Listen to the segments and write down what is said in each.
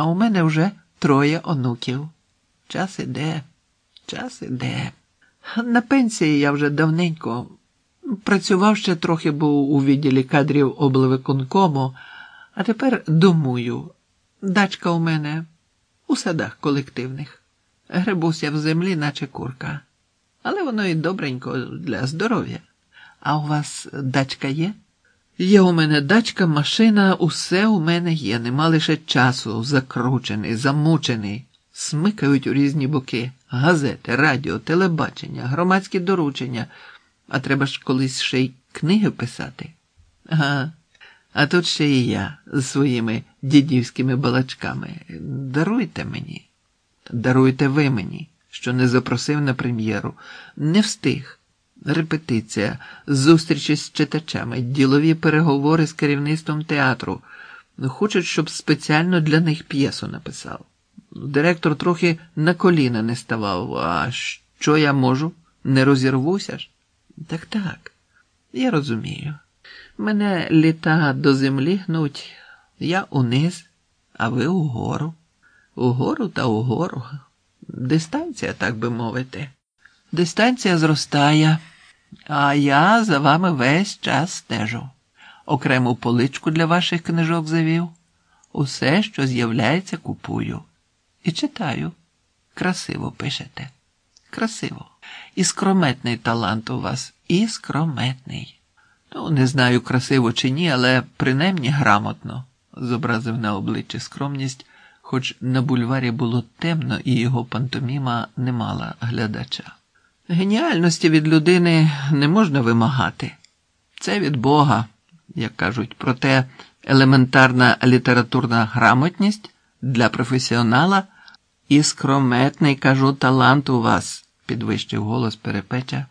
А у мене вже троє онуків. Час іде, час іде. На пенсії я вже давненько. Працював ще трохи був у відділі кадрів облвиконкому, а тепер домую. Дачка у мене у садах колективних. Грибуся в землі, наче курка. Але воно і добренько для здоров'я. А у вас дачка є? Є у мене дачка, машина, усе у мене є. Нема лише часу, закручений, замучений. Смикають у різні боки. Газети, радіо, телебачення, громадські доручення. А треба ж колись ще й книги писати. Ага. А тут ще і я з своїми дідівськими балачками. Даруйте мені, даруйте ви мені, що не запросив на прем'єру, не встиг. Репетиція, зустрічі з читачами, ділові переговори з керівництвом театру. Хочуть, щоб спеціально для них п'єсу написав. Директор трохи на коліна не ставав. А що я можу? Не розірвуся ж? Так так, я розумію. Мене літа до землі гнуть, я униз, а ви угору. Угору та угору. Дистанція, так би мовити. Дистанція зростає, а я за вами весь час стежу. Окрему поличку для ваших книжок завів. Усе, що з'являється, купую. І читаю. Красиво пишете. Красиво. Іскрометний талант у вас. Іскрометний. Ну, не знаю, красиво чи ні, але принаймні грамотно, зобразив на обличчі скромність, хоч на бульварі було темно і його пантоміма не мала глядача. Геніальності від людини не можна вимагати. Це від Бога, як кажуть, проте елементарна літературна грамотність для професіонала іскрометний, кажу, талант у вас, підвищив голос перепеча,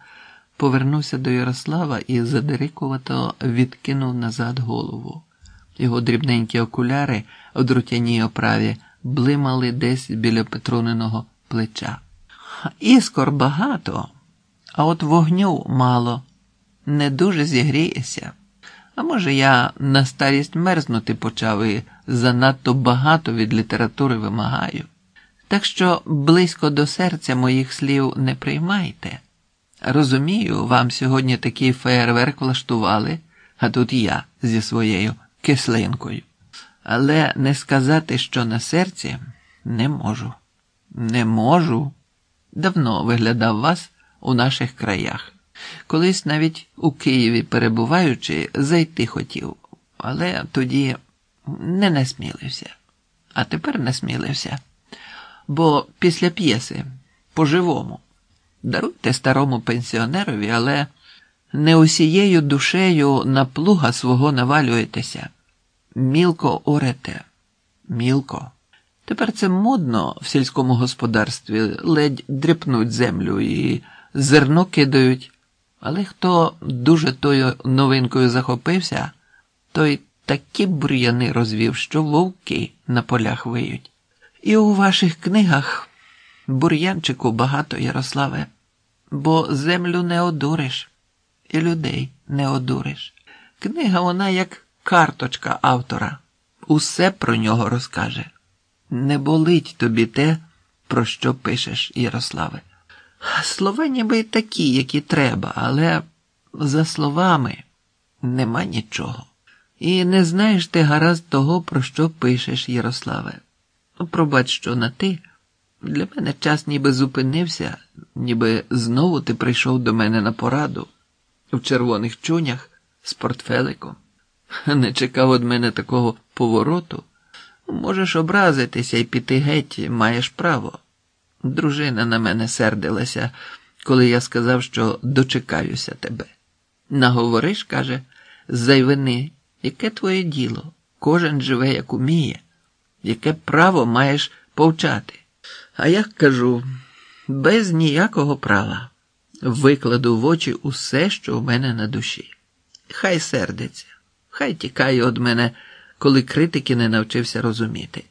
повернувся до Ярослава і задирикувато відкинув назад голову. Його дрібненькі окуляри у друтяній оправі блимали десь біля Петрониного плеча. Іскор багато, а от вогню мало. Не дуже зігрієшся. А може, я на старість мерзнути почав і занадто багато від літератури вимагаю. Так що близько до серця моїх слів не приймайте. Розумію, вам сьогодні такий феєрверк влаштували, а тут я зі своєю кислинкою. Але не сказати, що на серці не можу. Не можу. Давно виглядав вас у наших краях. Колись навіть у Києві перебуваючи, зайти хотів, але тоді не насмілився. А тепер насмілився. Бо після п'єси по-живому. Даруйте старому пенсіонерові, але не усією душею на плуга свого навалюєтеся. Мілко орете, мілко. Тепер це модно в сільському господарстві ледь дріпнуть землю і зерно кидають. Але хто дуже тою новинкою захопився, той такі бур'яни розвів, що вовки на полях виють. І у ваших книгах бур'янчику багато, Ярославе, бо землю не одуриш, і людей не одуриш. Книга вона як карточка автора, усе про нього розкаже. Не болить тобі те, про що пишеш, Ярославе. Слова ніби такі, які треба, але за словами нема нічого. І не знаєш ти гаразд того, про що пишеш, Ярославе. Пробач, що на ти. Для мене час ніби зупинився, ніби знову ти прийшов до мене на пораду в червоних чунях з портфеликом. Не чекав від мене такого повороту. Можеш образитися і піти геть, маєш право. Дружина на мене сердилася, коли я сказав, що дочекаюся тебе. Наговориш, каже, зайвини, яке твоє діло? Кожен живе, як уміє, яке право маєш повчати. А я кажу, без ніякого права викладу в очі усе, що у мене на душі. Хай сердиться, хай тікає від мене, коли критики не навчився розуміти.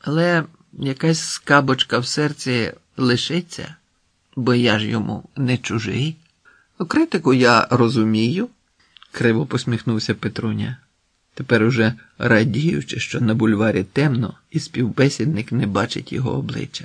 Але якась скабочка в серці лишиться, бо я ж йому не чужий. Критику я розумію, криво посміхнувся Петруня. тепер уже радіючи, що на бульварі темно і співбесідник не бачить його обличчя.